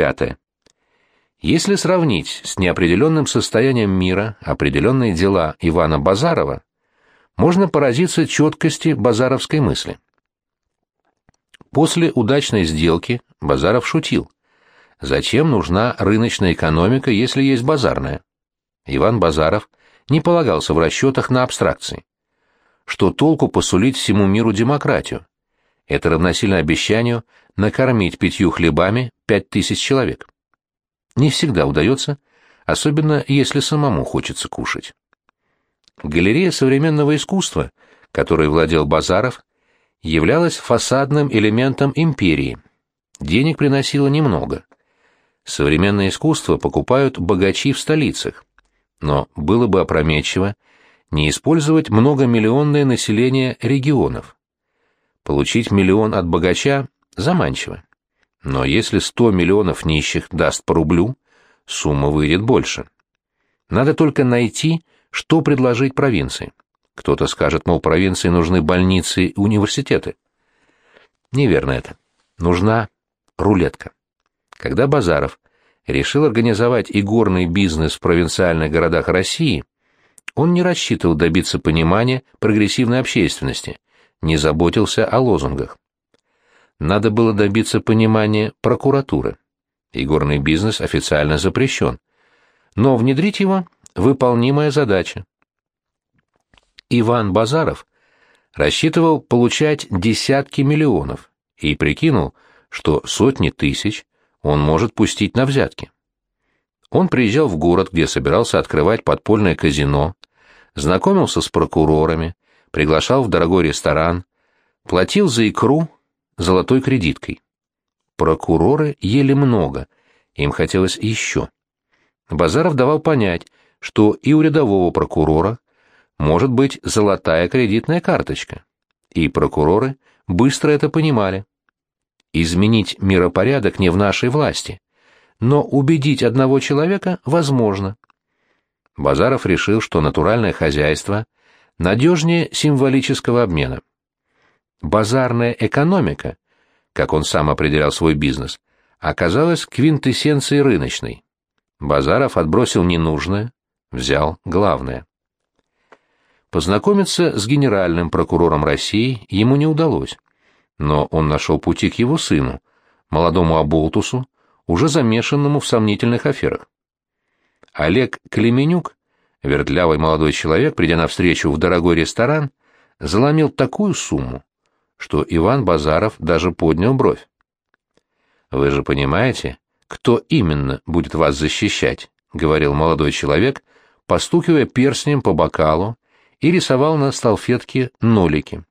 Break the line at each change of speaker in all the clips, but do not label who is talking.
Пятое. Если сравнить с неопределенным состоянием мира определенные дела Ивана Базарова, можно поразиться четкости базаровской мысли. После удачной сделки Базаров шутил. Зачем нужна рыночная экономика, если есть базарная? Иван Базаров не полагался в расчетах на абстракции. Что толку посулить всему миру демократию? Это равносильно обещанию накормить пятью хлебами пять тысяч человек. Не всегда удается, особенно если самому хочется кушать. Галерея современного искусства, которой владел Базаров, являлась фасадным элементом империи. Денег приносило немного. Современное искусство покупают богачи в столицах. Но было бы опрометчиво не использовать многомиллионное население регионов. Получить миллион от богача заманчиво. Но если 100 миллионов нищих даст по рублю, сумма выйдет больше. Надо только найти, что предложить провинции. Кто-то скажет, мол, провинции нужны больницы и университеты. Неверно это. Нужна рулетка. Когда Базаров решил организовать игорный бизнес в провинциальных городах России, он не рассчитывал добиться понимания прогрессивной общественности, не заботился о лозунгах. Надо было добиться понимания прокуратуры. Игорный бизнес официально запрещен. Но внедрить его – выполнимая задача. Иван Базаров рассчитывал получать десятки миллионов и прикинул, что сотни тысяч он может пустить на взятки. Он приезжал в город, где собирался открывать подпольное казино, знакомился с прокурорами, приглашал в дорогой ресторан, платил за икру золотой кредиткой. Прокуроры ели много, им хотелось еще. Базаров давал понять, что и у рядового прокурора может быть золотая кредитная карточка. И прокуроры быстро это понимали. Изменить миропорядок не в нашей власти, но убедить одного человека возможно. Базаров решил, что натуральное хозяйство надежнее символического обмена. Базарная экономика, как он сам определял свой бизнес, оказалась квинтэссенцией рыночной. Базаров отбросил ненужное, взял главное. Познакомиться с генеральным прокурором России ему не удалось, но он нашел пути к его сыну, молодому Аболтусу, уже замешанному в сомнительных аферах. Олег Клеменюк, вертлявый молодой человек, придя навстречу в дорогой ресторан, заломил такую сумму, что Иван Базаров даже поднял бровь. «Вы же понимаете, кто именно будет вас защищать?» — говорил молодой человек, постукивая перстнем по бокалу и рисовал на салфетке нолики.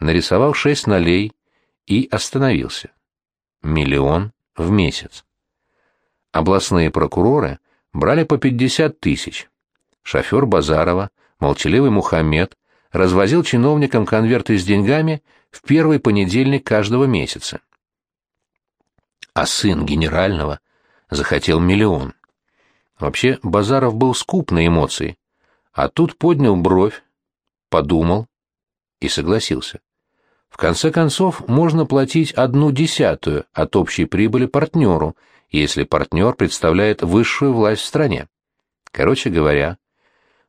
Нарисовал шесть нолей и остановился. Миллион в месяц. Областные прокуроры брали по пятьдесят тысяч. Шофер Базарова, молчаливый Мухаммед, развозил чиновникам конверты с деньгами в первый понедельник каждого месяца. А сын генерального захотел миллион. Вообще Базаров был скуп на эмоции, а тут поднял бровь, подумал и согласился. В конце концов, можно платить одну десятую от общей прибыли партнеру, если партнер представляет высшую власть в стране. Короче говоря,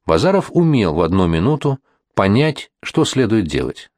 Базаров умел в одну минуту понять, что следует делать.